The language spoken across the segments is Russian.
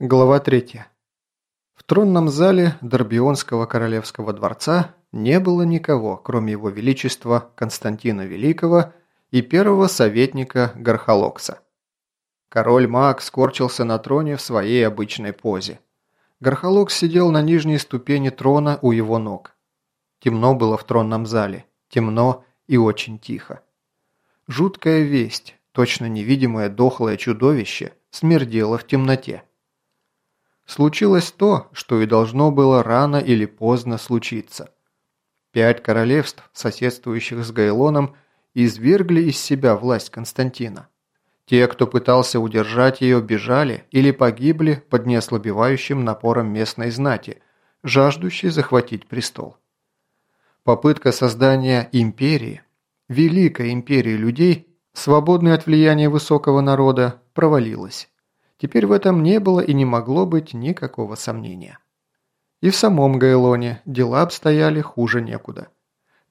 Глава 3. В тронном зале Дорбионского королевского дворца не было никого, кроме его величества Константина Великого и первого советника Гархалокса. Король Маг скорчился на троне в своей обычной позе. Гархалокс сидел на нижней ступени трона у его ног. Темно было в тронном зале, темно и очень тихо. Жуткая весть, точно невидимое дохлое чудовище, смердело в темноте. Случилось то, что и должно было рано или поздно случиться. Пять королевств, соседствующих с Гайлоном, извергли из себя власть Константина. Те, кто пытался удержать ее, бежали или погибли под неослабевающим напором местной знати, жаждущей захватить престол. Попытка создания империи, великой империи людей, свободной от влияния высокого народа, провалилась. Теперь в этом не было и не могло быть никакого сомнения. И в самом Гайлоне дела обстояли хуже некуда.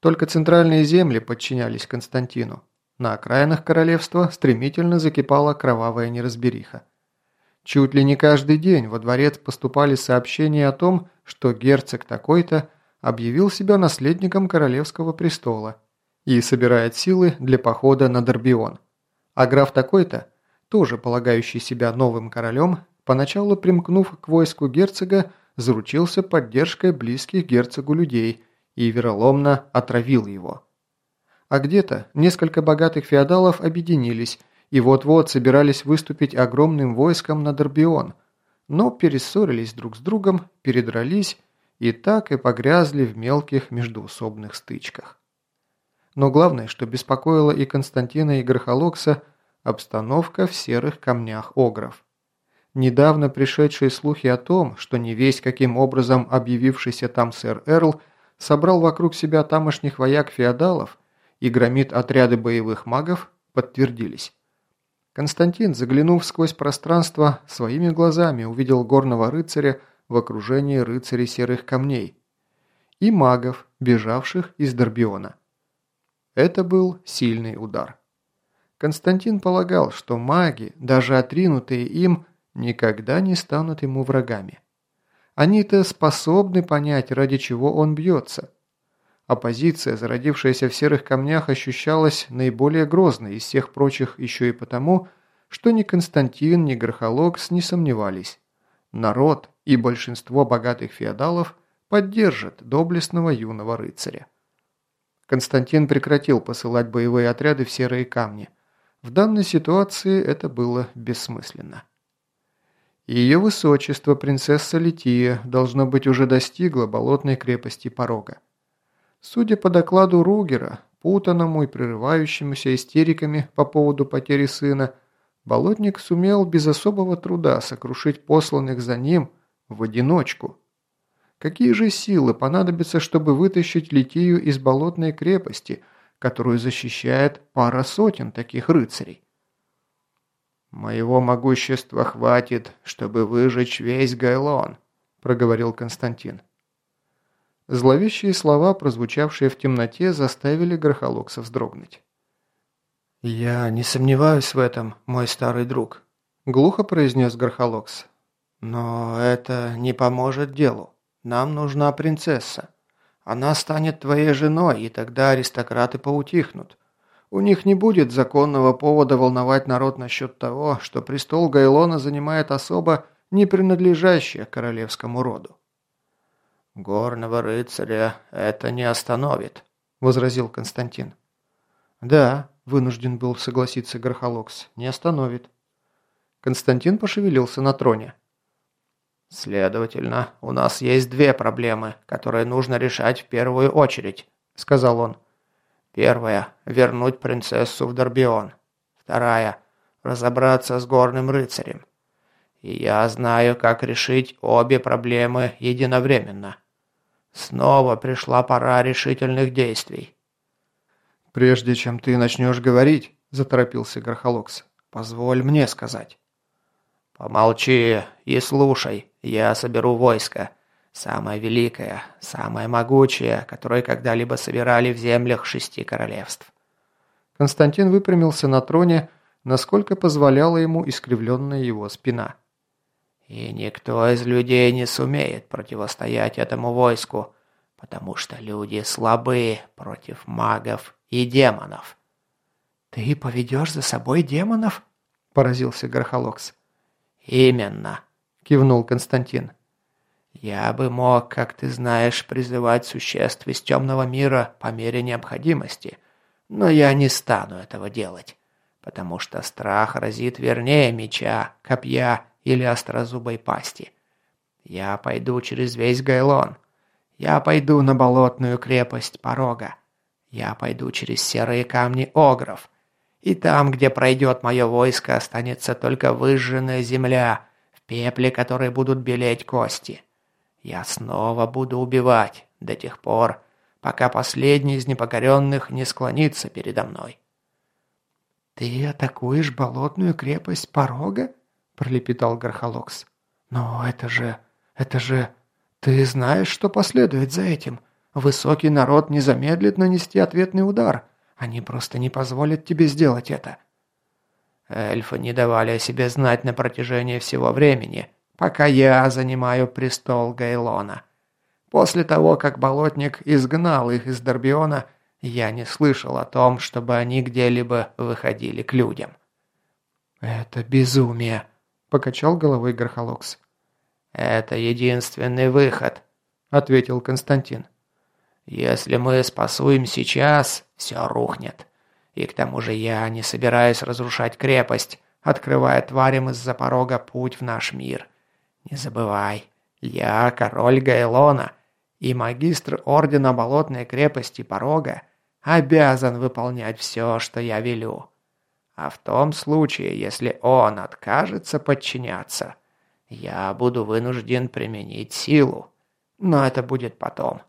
Только центральные земли подчинялись Константину. На окраинах королевства стремительно закипала кровавая неразбериха. Чуть ли не каждый день во дворец поступали сообщения о том, что герцог такой-то объявил себя наследником королевского престола и собирает силы для похода на Дорбион. А граф такой-то – тоже полагающий себя новым королем, поначалу примкнув к войску герцога, заручился поддержкой близких герцогу людей и вероломно отравил его. А где-то несколько богатых феодалов объединились и вот-вот собирались выступить огромным войском на Дорбион, но перессорились друг с другом, передрались и так и погрязли в мелких междуусобных стычках. Но главное, что беспокоило и Константина и Грохолокса – Обстановка в серых камнях Огров. Недавно пришедшие слухи о том, что не весь каким образом объявившийся там сэр Эрл собрал вокруг себя тамошних вояк-феодалов и громит отряды боевых магов, подтвердились. Константин, заглянув сквозь пространство, своими глазами увидел горного рыцаря в окружении рыцарей серых камней и магов, бежавших из Дорбиона. Это был сильный удар. Константин полагал, что маги, даже отринутые им, никогда не станут ему врагами. Они-то способны понять, ради чего он бьется. Оппозиция, зародившаяся в серых камнях, ощущалась наиболее грозной из всех прочих еще и потому, что ни Константин, ни Грохолокс не сомневались. Народ и большинство богатых феодалов поддержат доблестного юного рыцаря. Константин прекратил посылать боевые отряды в серые камни – в данной ситуации это было бессмысленно. Ее высочество, принцесса Лития, должно быть уже достигла болотной крепости порога. Судя по докладу Ругера, путанному и прерывающемуся истериками по поводу потери сына, болотник сумел без особого труда сокрушить посланных за ним в одиночку. Какие же силы понадобятся, чтобы вытащить Литию из болотной крепости – которую защищает пара сотен таких рыцарей. «Моего могущества хватит, чтобы выжечь весь Гайлон», – проговорил Константин. Зловещие слова, прозвучавшие в темноте, заставили Грохолокса вздрогнуть. «Я не сомневаюсь в этом, мой старый друг», – глухо произнес Грохолокс. «Но это не поможет делу. Нам нужна принцесса. Она станет твоей женой, и тогда аристократы поутихнут. У них не будет законного повода волновать народ насчет того, что престол Гайлона занимает особо не принадлежащее королевскому роду. «Горного рыцаря это не остановит», – возразил Константин. «Да», – вынужден был согласиться Грохолокс, – «не остановит». Константин пошевелился на троне. «Следовательно, у нас есть две проблемы, которые нужно решать в первую очередь», – сказал он. «Первая – вернуть принцессу в Дорбион. Вторая – разобраться с горным рыцарем. И я знаю, как решить обе проблемы единовременно. Снова пришла пора решительных действий». «Прежде чем ты начнешь говорить», – заторопился Грохолокс, – «позволь мне сказать». «Помолчи и слушай, я соберу войско. Самое великое, самое могучее, которое когда-либо собирали в землях шести королевств». Константин выпрямился на троне, насколько позволяла ему искривленная его спина. И никто из людей не сумеет противостоять этому войску, потому что люди слабы против магов и демонов. «Ты поведешь за собой демонов?» – поразился Гархолокс. «Именно», – кивнул Константин. «Я бы мог, как ты знаешь, призывать существ из темного мира по мере необходимости, но я не стану этого делать, потому что страх разит вернее меча, копья или острозубой пасти. Я пойду через весь Гайлон. Я пойду на болотную крепость Порога. Я пойду через серые камни Огров. И там, где пройдет мое войско, останется только выжженная земля, пепле которой будут белеть кости. Я снова буду убивать до тех пор, пока последний из непокоренных не склонится передо мной. «Ты атакуешь болотную крепость Порога?» пролепетал Гархолокс. «Но это же... это же... Ты знаешь, что последует за этим? Высокий народ не замедлит нанести ответный удар. Они просто не позволят тебе сделать это». Эльфы не давали о себе знать на протяжении всего времени, пока я занимаю престол Гайлона. После того, как Болотник изгнал их из Дорбиона, я не слышал о том, чтобы они где-либо выходили к людям. «Это безумие», – покачал головой Грохолокс. «Это единственный выход», – ответил Константин. «Если мы спасуем сейчас, все рухнет. И к тому же я не собираюсь разрушать крепость, открывая тварям из-за порога путь в наш мир. Не забывай, я король Гайлона, и магистр Ордена Болотной крепости Порога обязан выполнять все, что я велю. А в том случае, если он откажется подчиняться, я буду вынужден применить силу. Но это будет потом.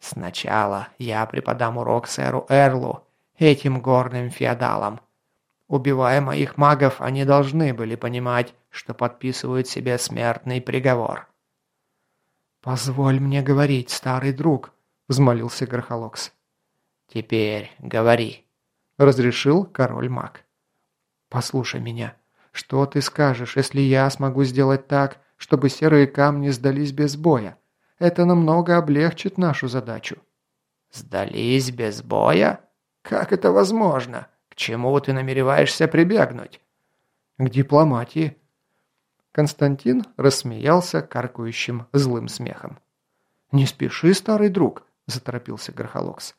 Сначала я преподам урок сэру Эрлу, этим горным феодалам. Убивая моих магов, они должны были понимать, что подписывают себе смертный приговор. «Позволь мне говорить, старый друг», — взмолился Грохолокс. «Теперь говори», — разрешил король-маг. «Послушай меня. Что ты скажешь, если я смогу сделать так, чтобы серые камни сдались без боя? Это намного облегчит нашу задачу». «Сдались без боя? Как это возможно? К чему ты намереваешься прибегнуть?» «К дипломатии». Константин рассмеялся каркающим злым смехом. «Не спеши, старый друг», – заторопился Грохолокс.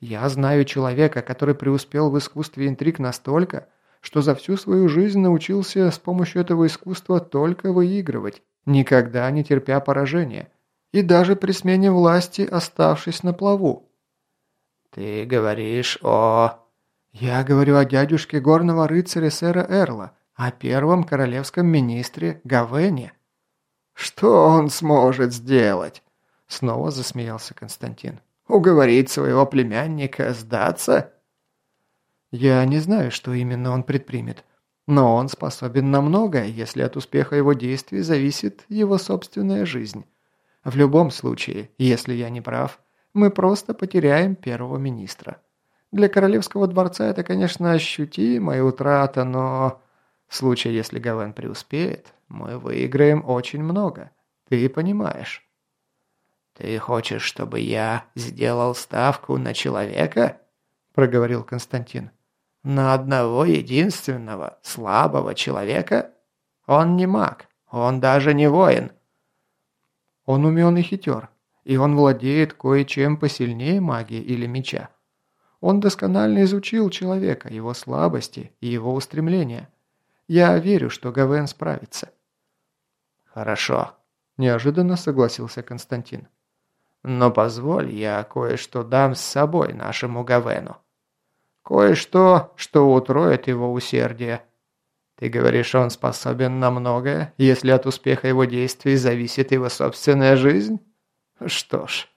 «Я знаю человека, который преуспел в искусстве интриг настолько, что за всю свою жизнь научился с помощью этого искусства только выигрывать, никогда не терпя поражения, и даже при смене власти оставшись на плаву. «Ты говоришь о...» «Я говорю о дядюшке горного рыцаря сэра Эрла, о первом королевском министре Гавене». «Что он сможет сделать?» Снова засмеялся Константин. «Уговорить своего племянника сдаться?» Я не знаю, что именно он предпримет, но он способен на многое, если от успеха его действий зависит его собственная жизнь. В любом случае, если я не прав, мы просто потеряем первого министра. Для королевского дворца это, конечно, ощутимая утрата, но... В случае, если Гавен преуспеет, мы выиграем очень много. Ты понимаешь. «Ты хочешь, чтобы я сделал ставку на человека?» – проговорил Константин. На одного единственного, слабого человека? Он не маг, он даже не воин. Он умен и хитер, и он владеет кое-чем посильнее магии или меча. Он досконально изучил человека, его слабости и его устремления. Я верю, что Гавен справится. Хорошо, неожиданно согласился Константин. Но позволь, я кое-что дам с собой нашему Гавену. Кое-что, что утроит его усердие. Ты говоришь, он способен на многое, если от успеха его действий зависит его собственная жизнь? Что ж.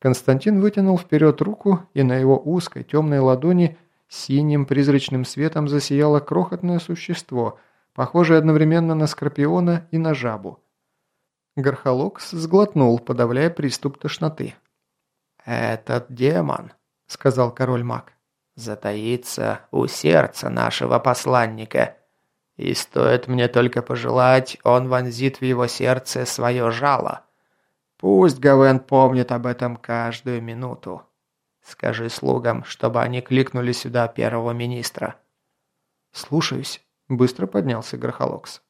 Константин вытянул вперед руку, и на его узкой темной ладони синим призрачным светом засияло крохотное существо, похожее одновременно на скорпиона и на жабу. Гархолокс сглотнул, подавляя приступ тошноты. «Этот демон», сказал король маг. «Затаится у сердца нашего посланника. И стоит мне только пожелать, он вонзит в его сердце свое жало. Пусть Гавен помнит об этом каждую минуту. Скажи слугам, чтобы они кликнули сюда первого министра». «Слушаюсь», – быстро поднялся Грохолокс.